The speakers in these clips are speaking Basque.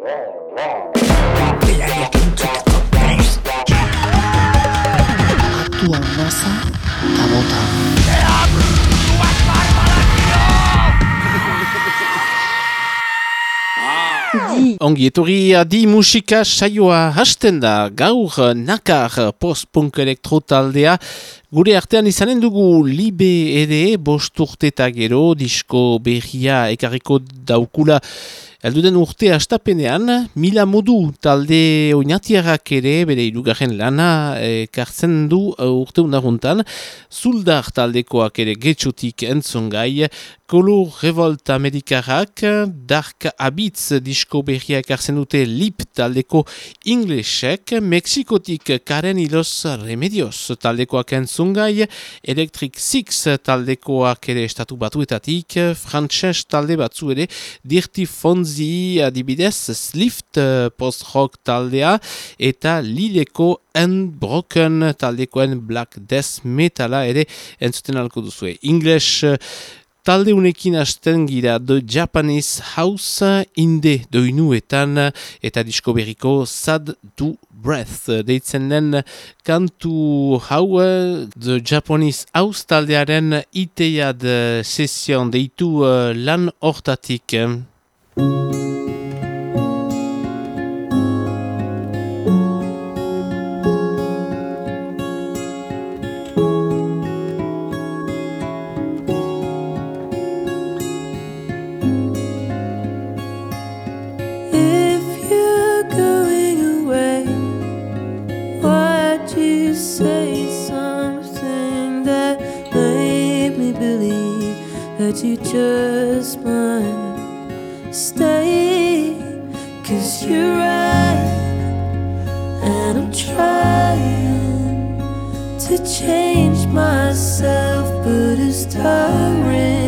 Ongi, etorri adi musika saioa hasten da gaur nakar post-punk elektro taldea. Gure artean izanen dugu libe ere bost urteta gero disko berria ekarriko daukula Elduden urte astapenean, mila modu talde oinatiarrak ere, bere irugarren lana, e, kartzen du e, urte unaruntan, zuldar taldekoak ere getxotik entzon Color Revolt Amerikarrak, Dark Habits disko berria ekartzen dute Lip taldeko Englishek, Mexikotik Karen Ilos Remedios taldekoak entzun gai, Electric Six taldekoak ere estatu batuetatik, Frances talde batzu ere, Dirty Fonz Ozzy adibidez Slift post-rock taldea eta Lileko Unbroken taldekoen Black Death Metala ere entzuten alko duzue. English Talde unekin hasten gira The Japanese House inde doinuetan eta disko berriko Sad to Breath. Deitzen den kantu hau The Japanese House taldearen iteiad sesion deitu uh, lan hortatik. That you just might stay. Cause you're right And I'm trying to change myself But it's tiring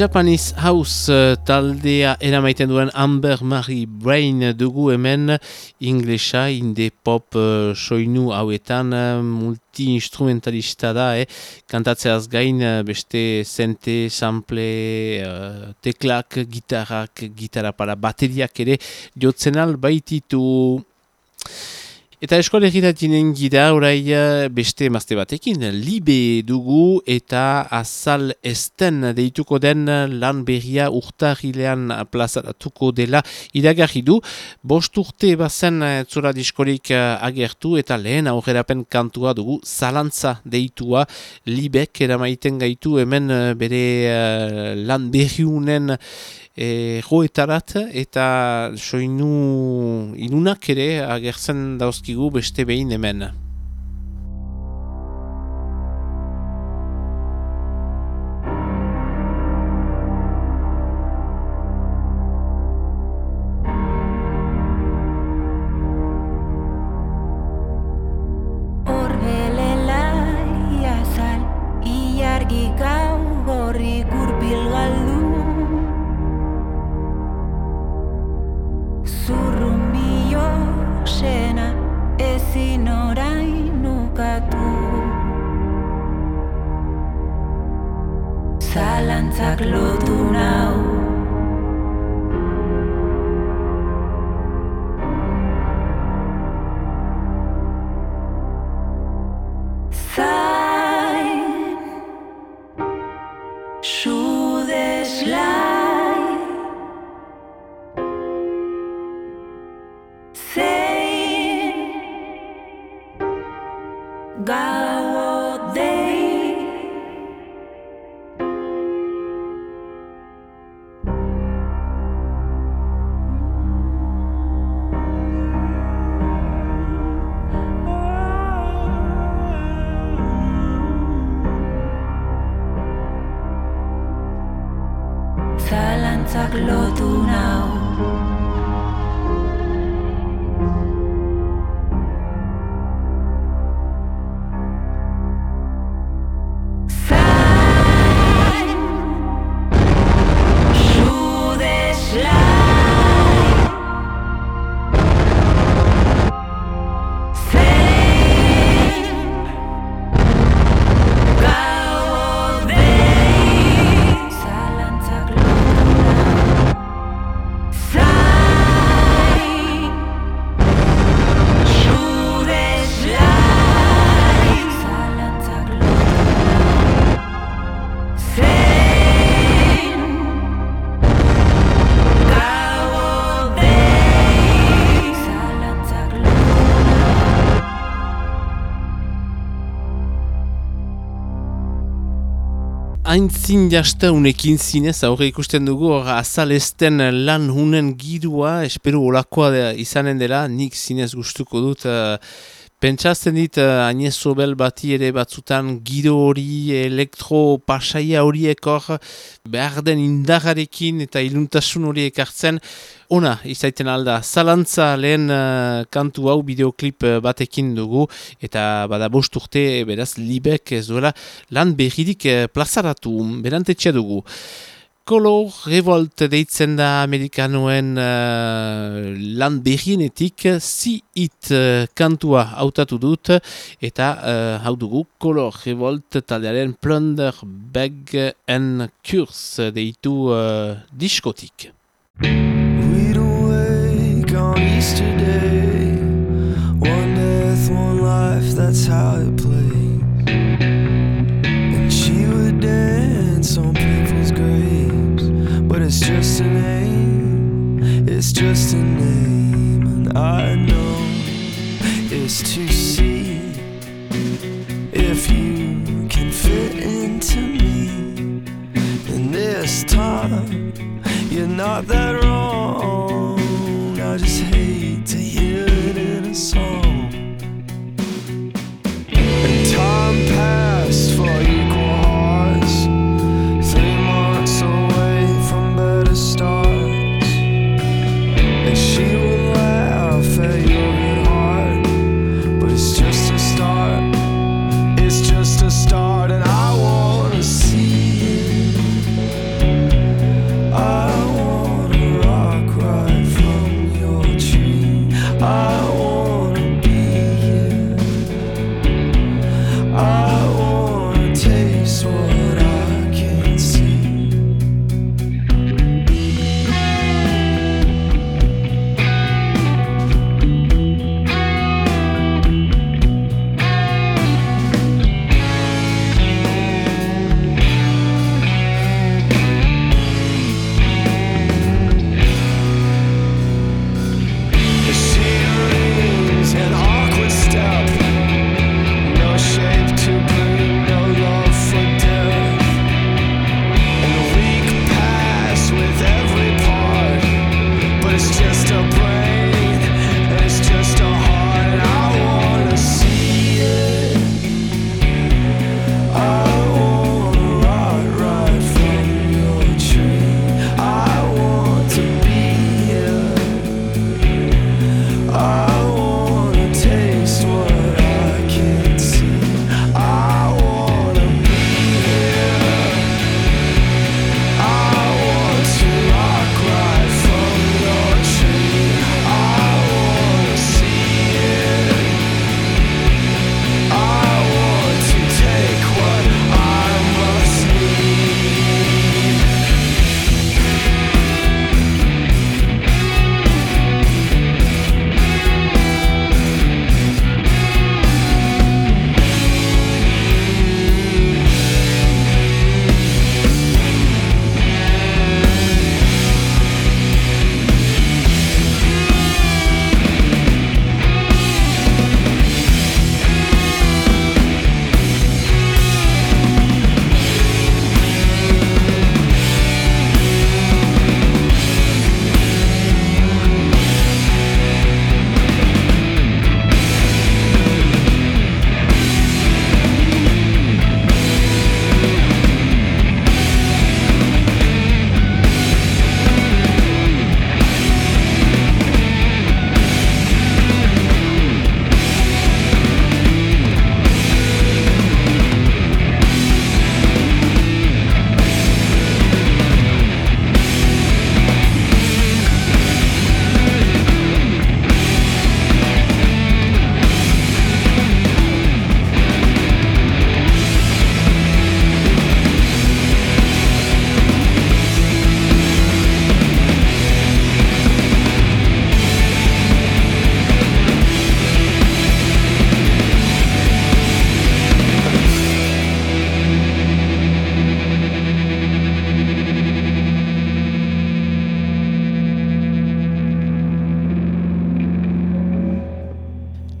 Japanese House uh, taldea eramaiten duen Amber Marie Brain dugu hemen inglesa inde pop uh, soinu hauetan multi-instrumentalista da eh? kantatzeaz gain beste zente, sample, teklak, gitarrak, gitarra para bateriak ere jotzen al baititu Eta eskola egitatinen gira orai eh, beste mazte batekin, libe dugu eta azal esten deituko den lan berria urtahilean plazaratuko dela idagarri du. Bost urte bazen eh, zura diskorik eh, agertu eta lehen aurrerapen kantua dugu zalantza deitua libek eramaiten gaitu hemen bere lan berriunen e, joetarat eta soinu ilunak ere agertzen dauzkigu beste behin hemen. Haintzin jasta unekin zinez, aurre ikusten dugu, azalesten lan hunen girua, espero olakoa izanen dela, nik zinez gustuko dut, uh, Pentsazten dit, uh, sobel bati ere batzutan giro hori, elektro pasaia horiek hor, behar den indagarekin eta iluntasun horiek hartzen, ona, izaiten alda, zalantza lehen uh, kantu hau bideoklip uh, batekin dugu, eta bada bost urte, beraz, libek ez duela, lan berridik uh, plazaratu, berantetxe dugu. Color Revolt deitzen da amerikanoen uh, lan berrienetik si it uh, kantua hautatu dut eta uh, hau dugu Color Revolt taldearen Plunder Bag and Curse deitu uh, diskotik. We'd awake on Easter Day One death, one life, that's how it just a name, it's just a name, and I know it's to see if you can fit into me. And this time, you're not that wrong.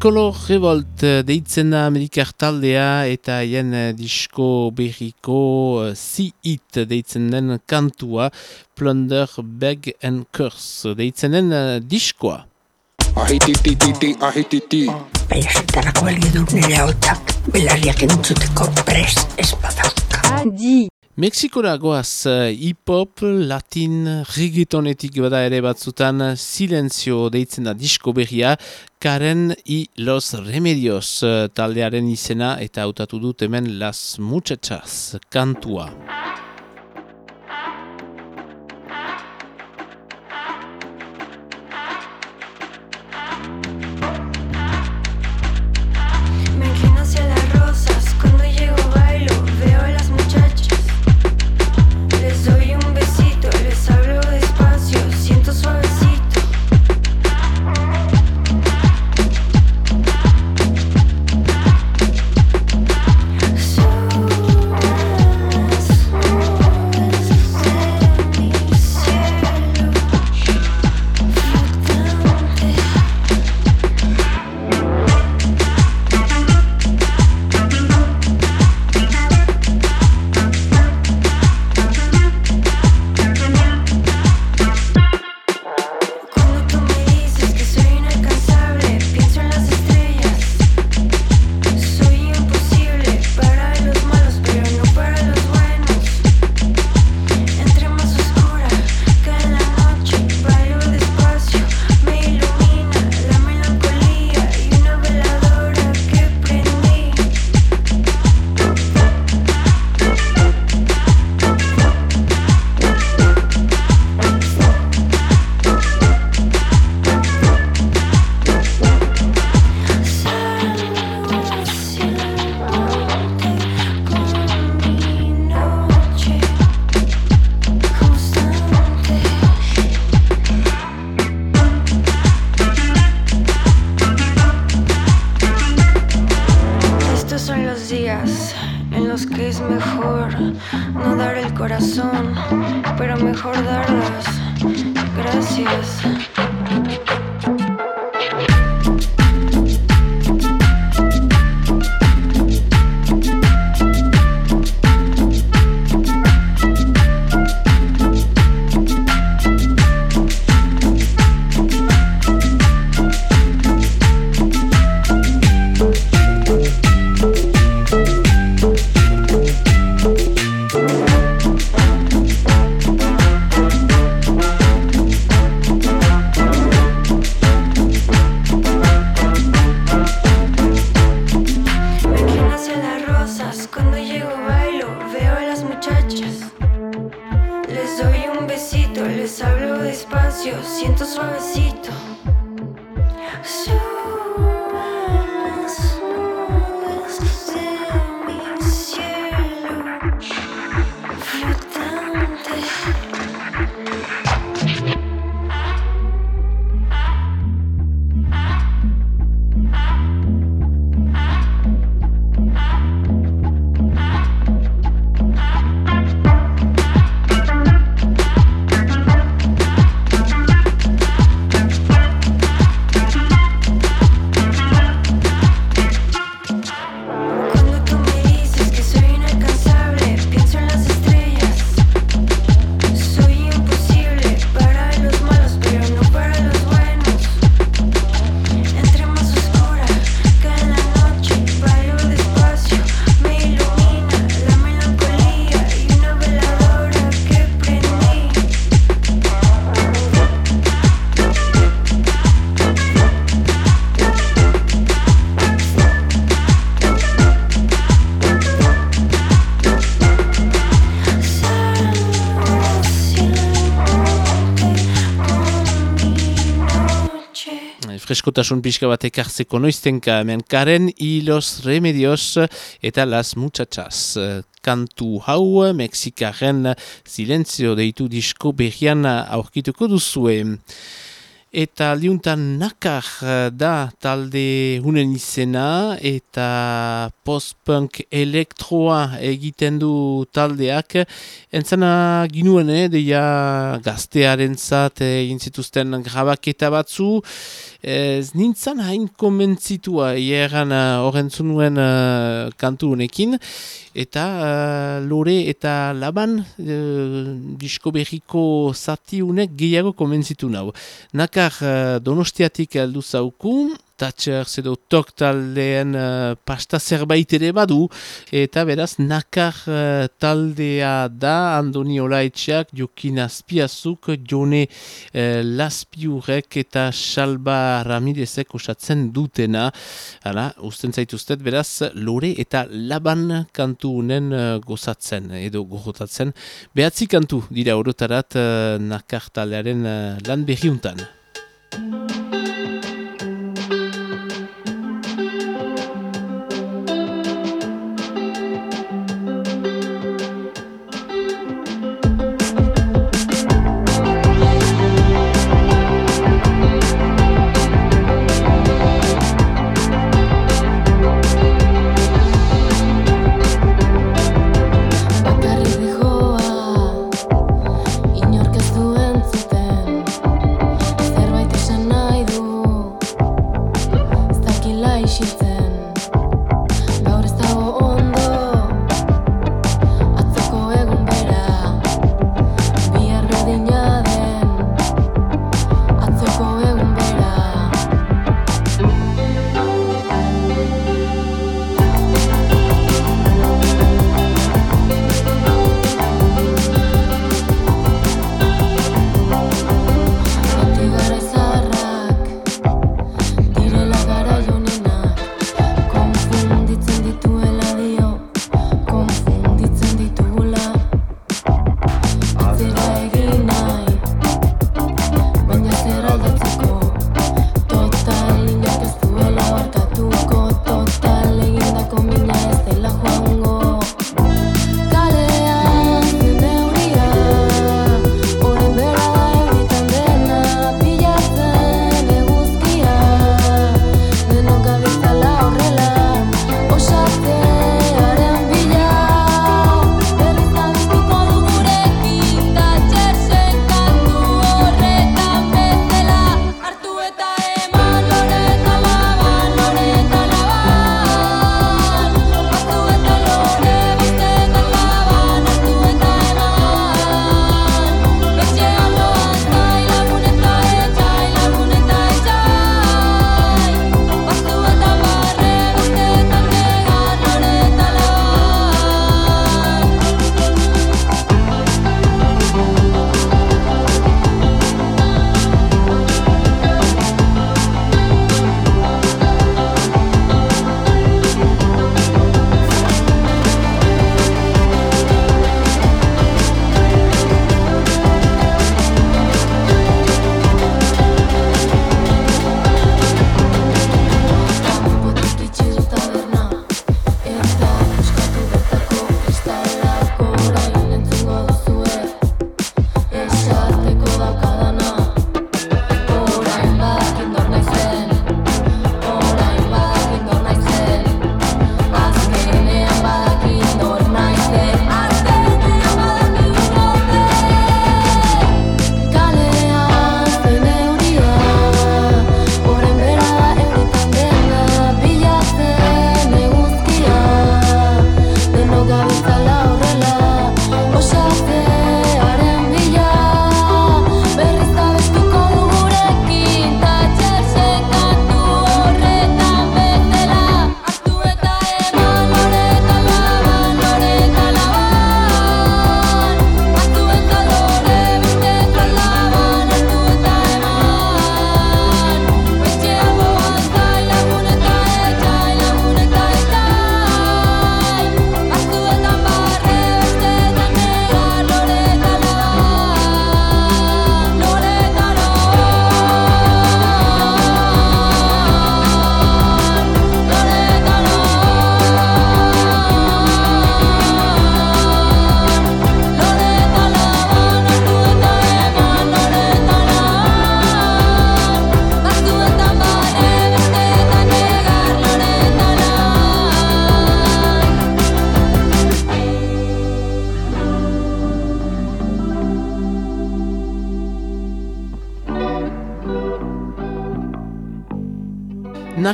Kolo Revolt eh, deitzen da Amerikar taldea eta haien eh, disko berriko eh, Si-It deitzen den kantua Plunder, Beg and Curse deitzen den diskoa. Ahititititi, ahititi. Baina zentarako nire hautak, belarriak entzuteko prest ez badauka. Adi! Mexikora goaz eh, hip-hop, latin, reggaetonetik bada ere batzutan silenzio deitzen da disko berria, Karen y Los Remedios eh, taldearen izena eta hautatu dut hemen Las Muchachas kantua. freskotasun pixka bat ekartzeko noiztenka hemen karen hilos remedios eta las muchachas. Kantu hau, Mexikaren silentzio deitu disko berrian aurkituko duzue. Eta aldiuntan nakar da talde hunen izena eta post-punk elektroa egiten du taldeak. Entzana ginuen, deia gaztearen zat egin zituzten grabaketa batzu. Ez nintzen hain komentzitua hieran uh, horren zunuen uh, kantu honekin. Eta uh, lore eta laban uh, disko berriko zati honek gehiago komentzitu nau. Nakar uh, donostiatik aldu zauku, Thatchers edo tok taldean uh, pasta zerbait ere badu, eta beraz nakar uh, taldea da Andoni Olaitxak, Jokin Azpiazuk, Jone uh, Laspiurek eta Salba Ramirezek osatzen dutena. Hala, usten zaituztet beraz, lore eta laban kantu unen uh, gozatzen edo gogotatzen. Behatzi kantu dira orotarat uh, nakar taldearen uh, lan berriuntan.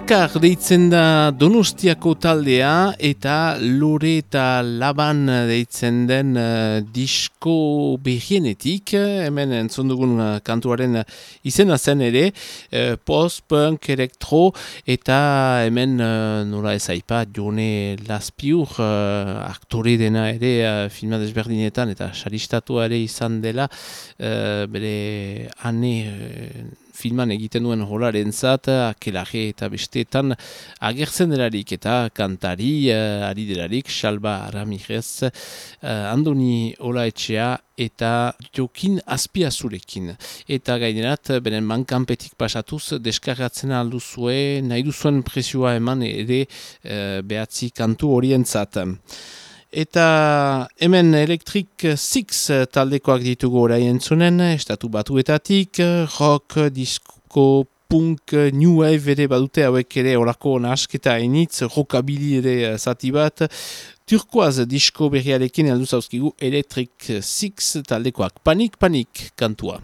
Nakar deitzen da Donostiako taldea eta Lore eta Laban deitzen den uh, disko behienetik. Hemen entzun dugun uh, kantuaren izena zen ere, uh, post-punk, elektro eta hemen uh, nola ez aipa Jone Laspiur uh, aktore dena ere uh, filma desberdinetan eta xaristatua ere izan dela uh, bere ane filman egiten duen holaren zat, akelare eta besteetan agertzen delarik eta kantari uh, ari delarik, Salba Ramirez, uh, Andoni Olaetxea eta Jokin Azpiazurekin. Eta gainerat, beren mankanpetik pasatuz, deskargatzen alduzue, nahi duzuen presioa eman ere uh, behatzi kantu orientzat. Eta hemen Electric Six taldekoak ditugu orai entzunen, estatu batuetatik, rock, disco, punk, new wave ere badute hauek ere orako nasketa enitz, rockabili ere zati bat, turkoaz disko berriarekin alduz hauskigu Electric Six taldekoak. Panik, panik, kantua.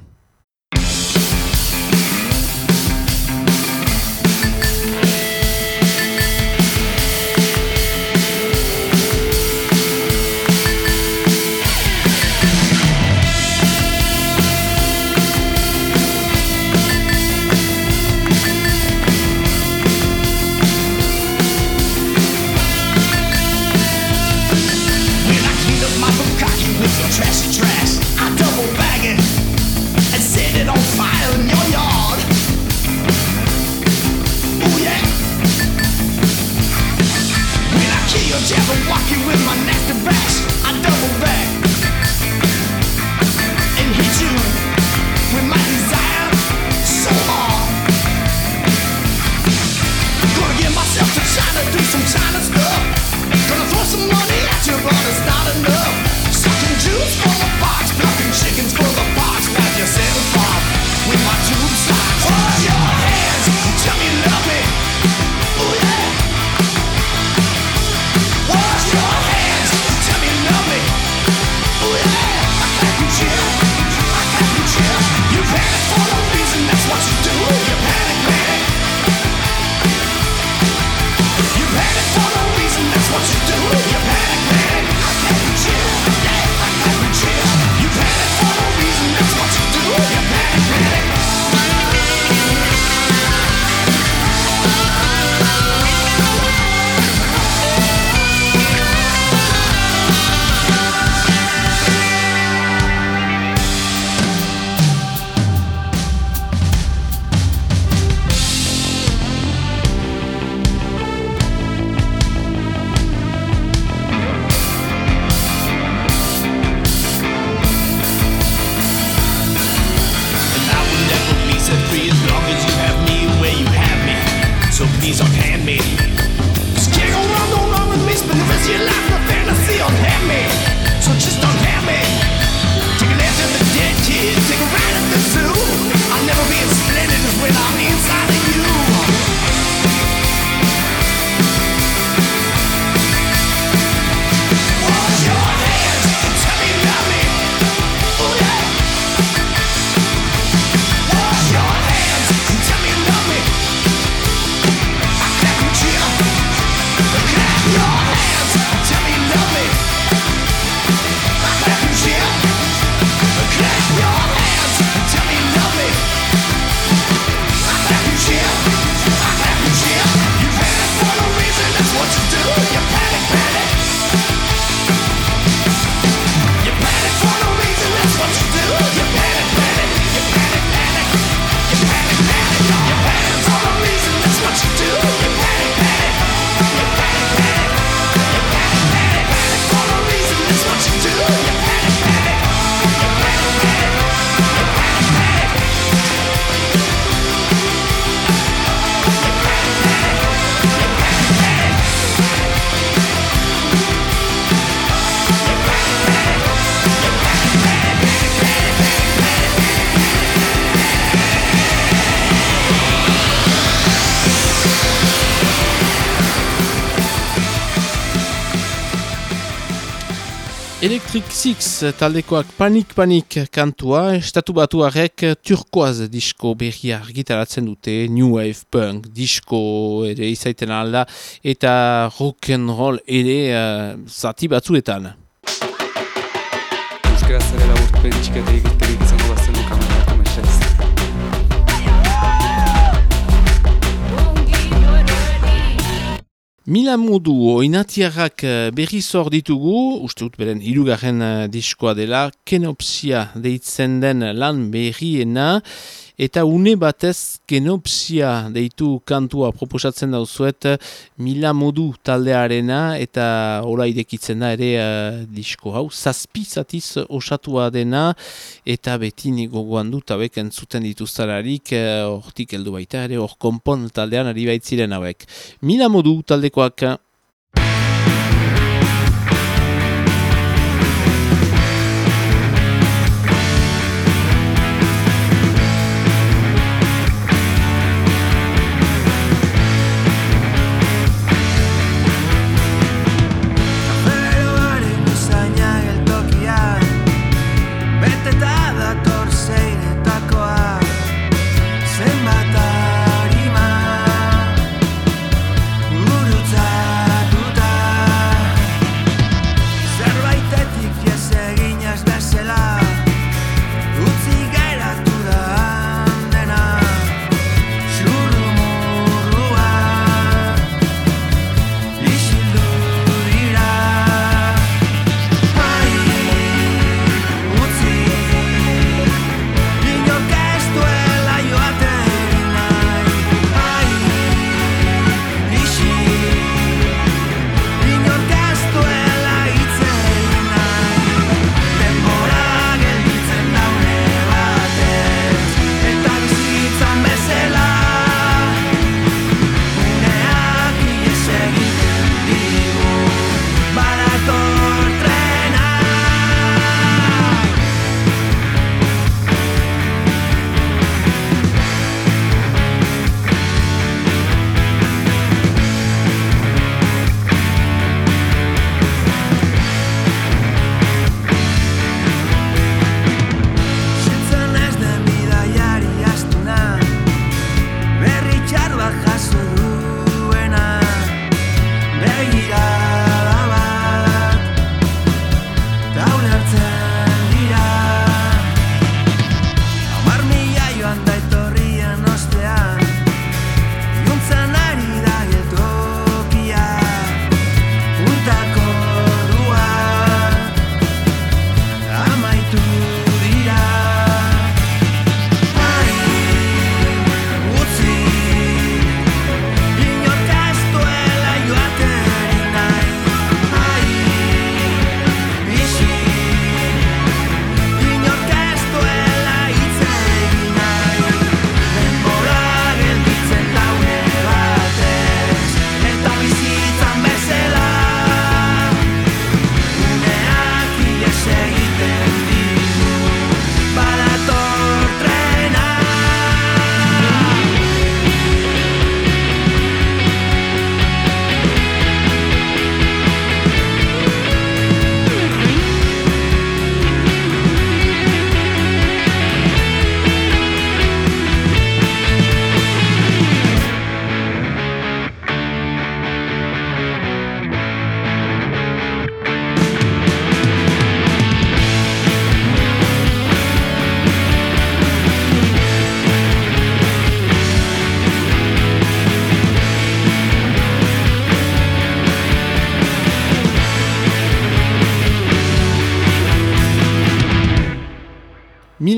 Electric Six taldekoak panik panik kantua, estatu batuarek turkoaz disko berria argitaratzen dute, New Wave Punk disko ere izaiten alda, eta rock and roll ere uh, zati batzuetan. Euskara zarela urtpe txikete egiterik Mila modu oinatiarrak eh, berri zor ditugu, uste dut beren hirugarren eh, diskoa dela, kenopsia deitzen den lan berriena, eta une batez kenopsia deitu kantua proposatzen dauzuet mila modu taldearena, eta ora idekitzen da ere uh, disko hau, zazpizatiz osatua dena, eta beti gogoan dut hauek entzuten dituztararik, hortik heldu baita ere, hor konpon taldean ari baitziren hauek. Mila modu taldekoak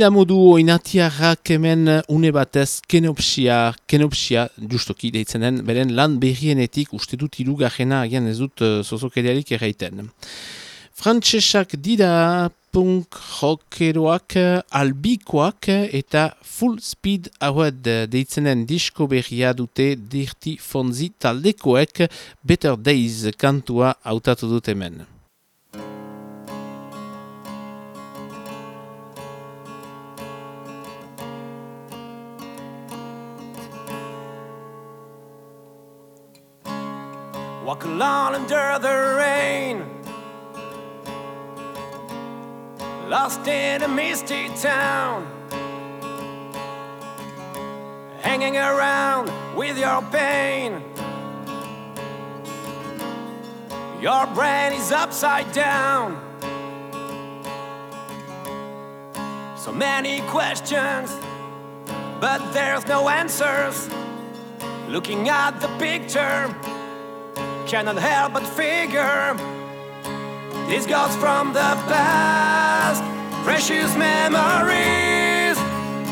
Mila modu oinatiarrak hemen une batez kenopsia, kenopsia, justoki deitzen den, beren lan berrienetik uste dut irugarrena agian ez dut uh, zozokeriarik erraiten. Frantsesak dira punk rockeroak, albikoak eta full speed haued deitzenen disko berria dute dirti fonzi taldekoek Better Days kantua hautatu dut hemen. Walk along under the rain. lost in a misty town, hanging around with your pain. Your brain is upside down. So many questions, but there's no answers. Looking at the picture, cannot help but figure these goes from the past. Precious memories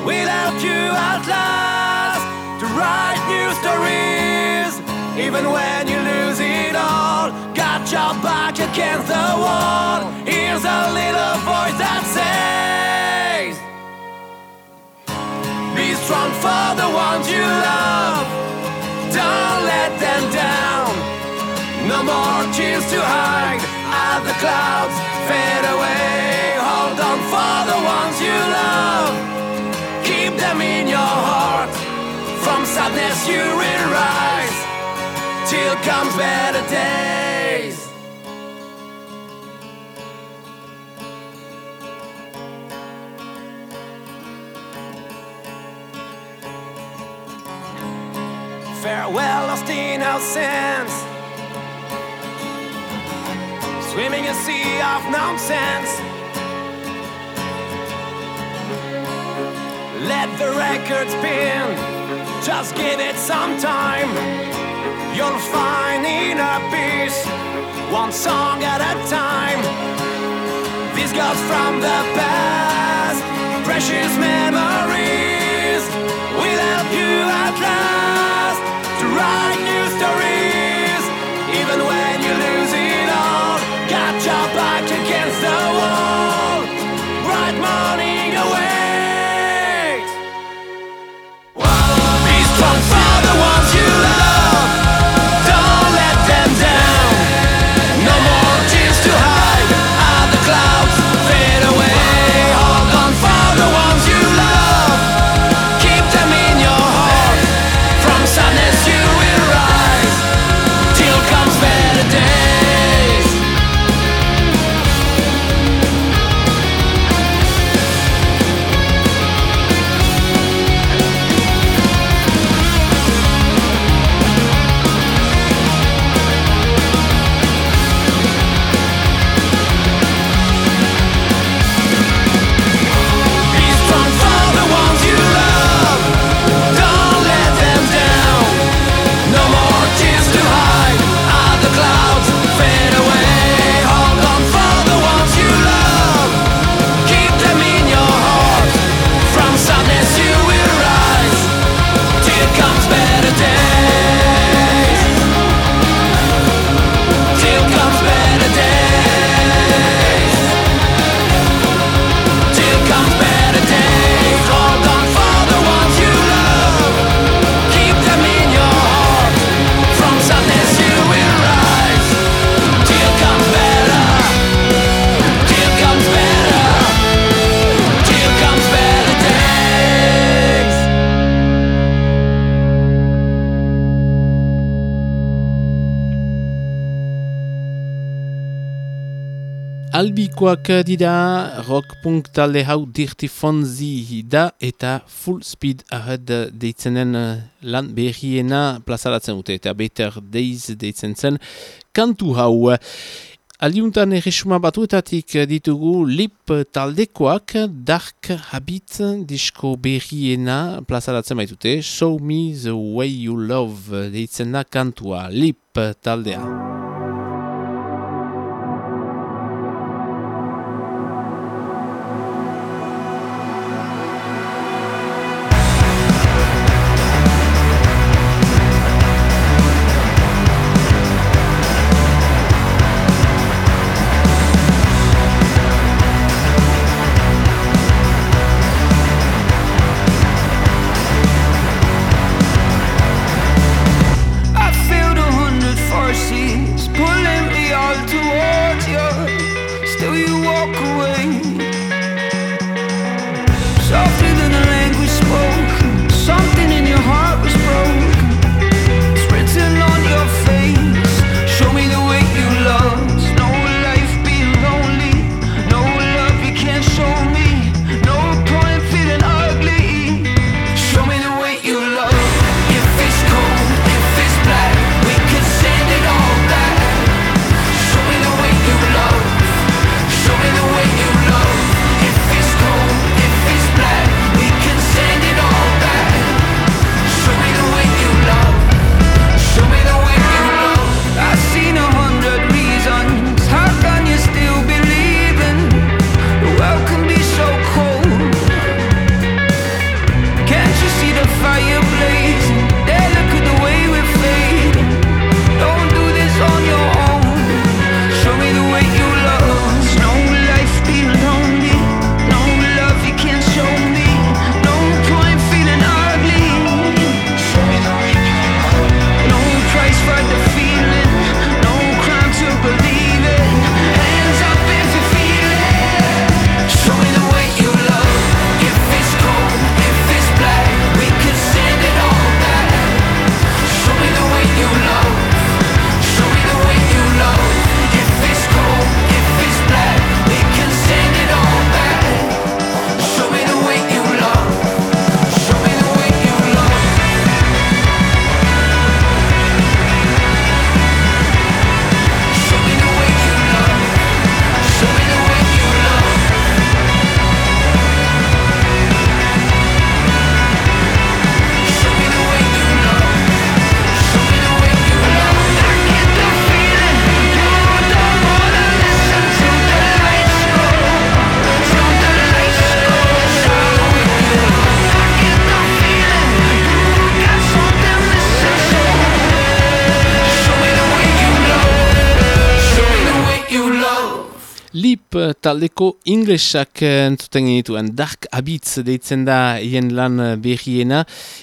will help you at last to write new stories. Even when you lose it all, got your back against the wall. Here's a little voice that says, Be strong for the ones you love. To hide as the clouds fade away. Hold on for the ones you love. Keep them in your heart. From sadness you will rise till comes better days. Farewell, lost innocence. Swimming a sea of nonsense. Let the record spin. Just give it some time. You'll find inner peace. One song at a time. This goes from the past. Precious memories will help you at last to write new Albikoak dira rock punk talde hau dirti fonzi da eta full speed ahead deitzenen eh, lan berriena plazaratzen dute eta better days deitzen zen kantu hau. Aliuntan erresuma batuetatik ditugu lip taldekoak dark habit disko berriena plazaratzen baitute show me the way you love deitzen da kantua lip taldea. Taldeko inglesak eh, entzuten genituen Dark Habits deitzen da hien lan eh, berriena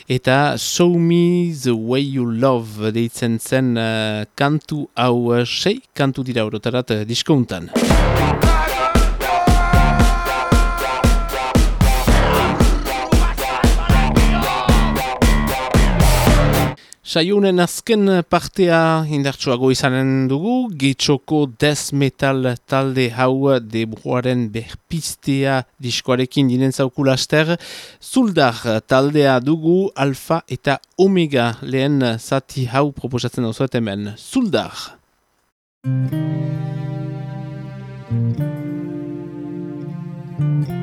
eta Show Me The Way You Love deitzen zen uh, kantu hau sei kantu dira orotarat uh, diskontan. Saiunen azken partea indartsuago izanen dugu, getxoko death metal talde hau debuaren berpistea diskoarekin dinen zaukulaster, zuldar taldea dugu alfa eta omega lehen zati hau proposatzen da hemen, zuldar! Thank.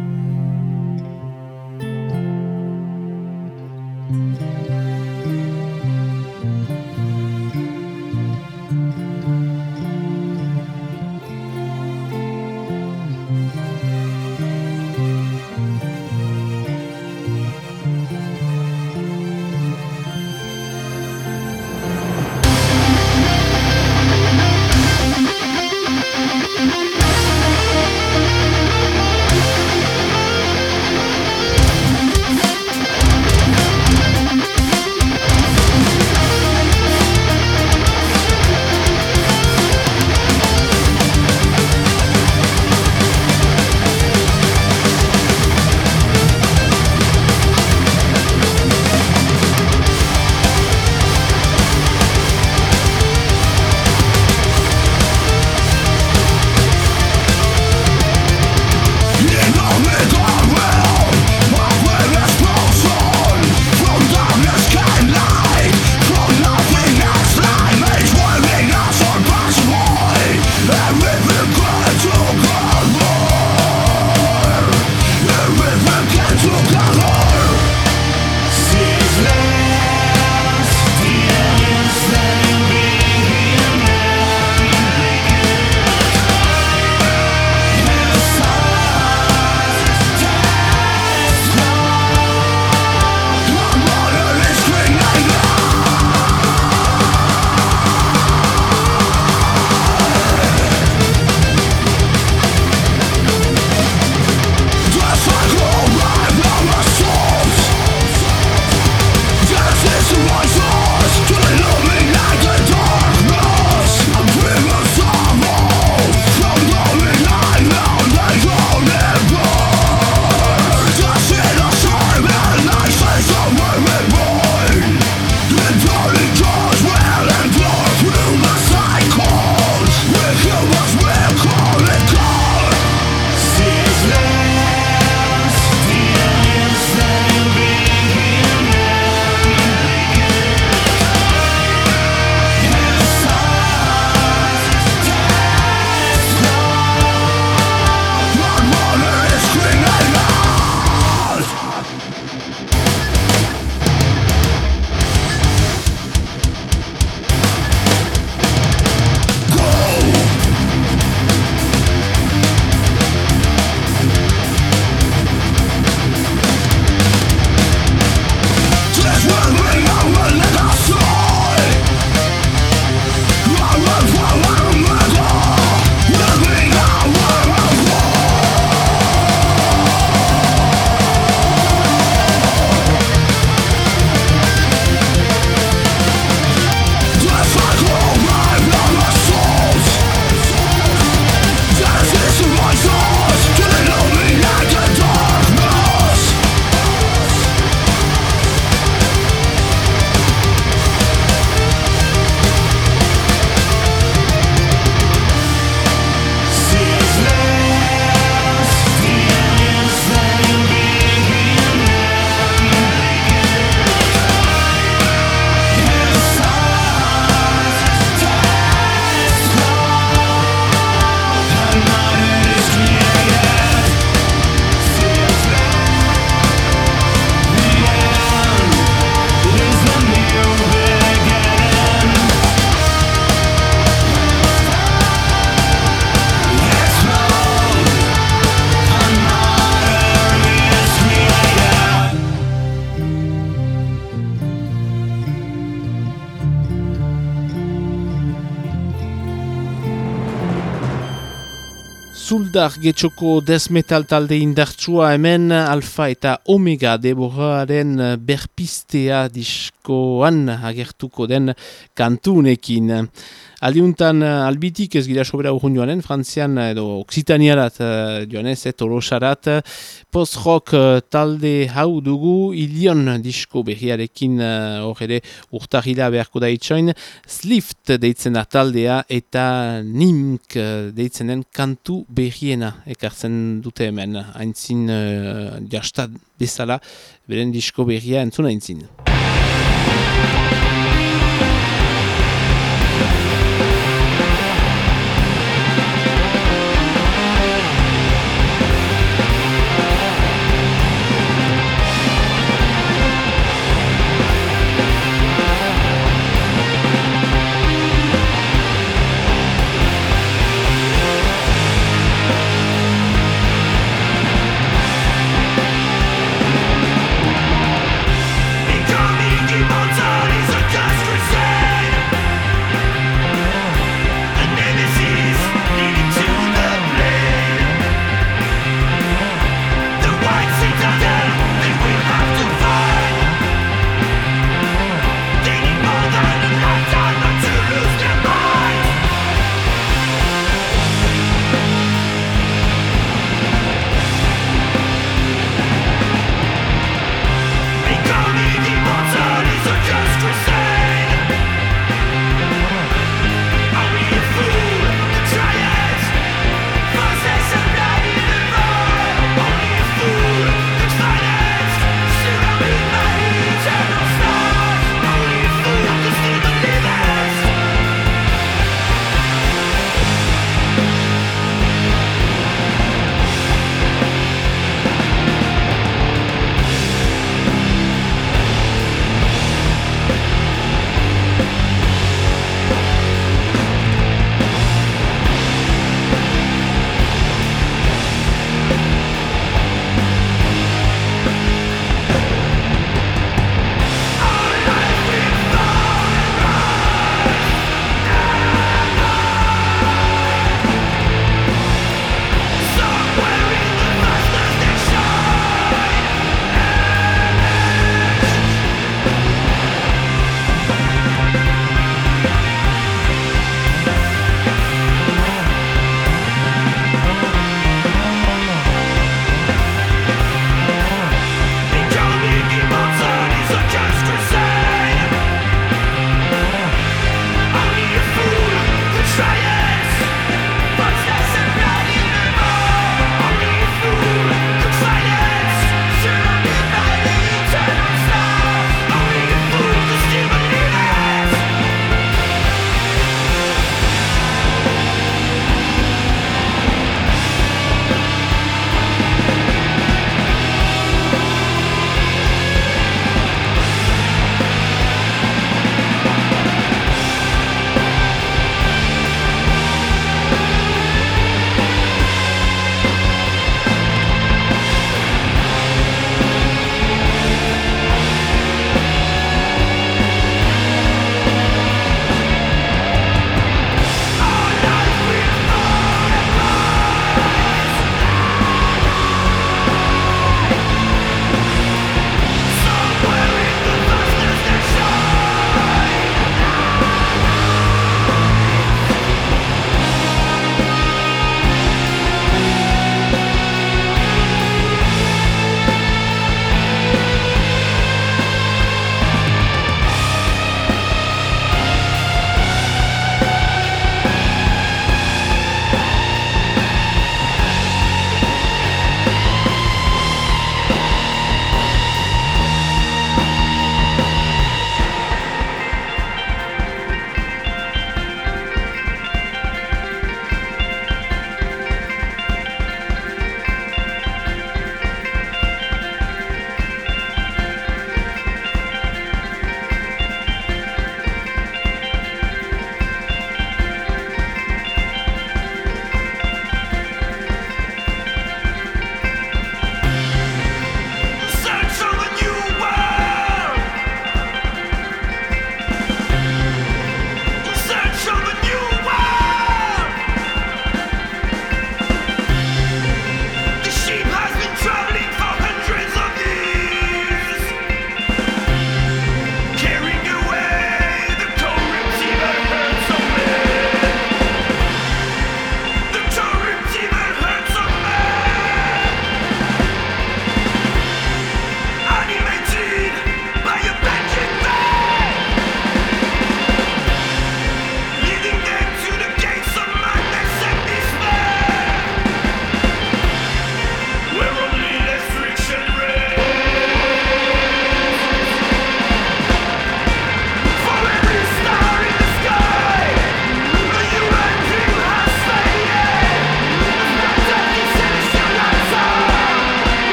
Getxoko desmetal talde indartsua hemen alfa eta omega deboraren berpistea diskoan agertuko den kantunekin. Aldiuntan albitik ez gira sobera urrun joanen, frantzian edo oksitaniarat uh, joanez, et olosarat, post-rock talde hau dugu, ilion disko berriarekin hor ere urtahila beharko da Slift deitzen da taldea eta Nimk deitzen den kantu berriena ekartzen dute hemen, haintzin uh, jastad bezala, beren disko berria entzuna haintzin.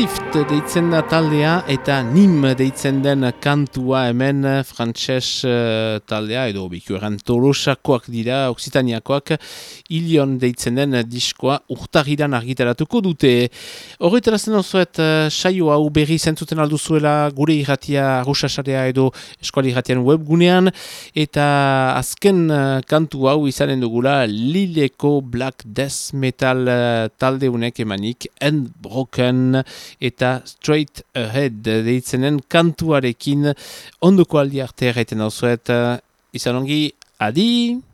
Facelift deitzen da taldea eta Nim deitzen den kantua hemen frantses uh, taldea edo bikueran tolosakoak dira, oksitaniakoak ilion deitzen den diskoa urtagiran argitaratuko dute. Horretarazten osoet uh, saio hau berri zentzuten alduzuela gure irratia arrusasarea edo eskuali irratian webgunean eta azken uh, kantu hau izanen dugula Lileko Black Death Metal uh, taldeunek emanik and Broken eta Straight Ahead deitzenen kantuarekin ondoko aldi arte erraiten hau zuet. Izan ongi, adi!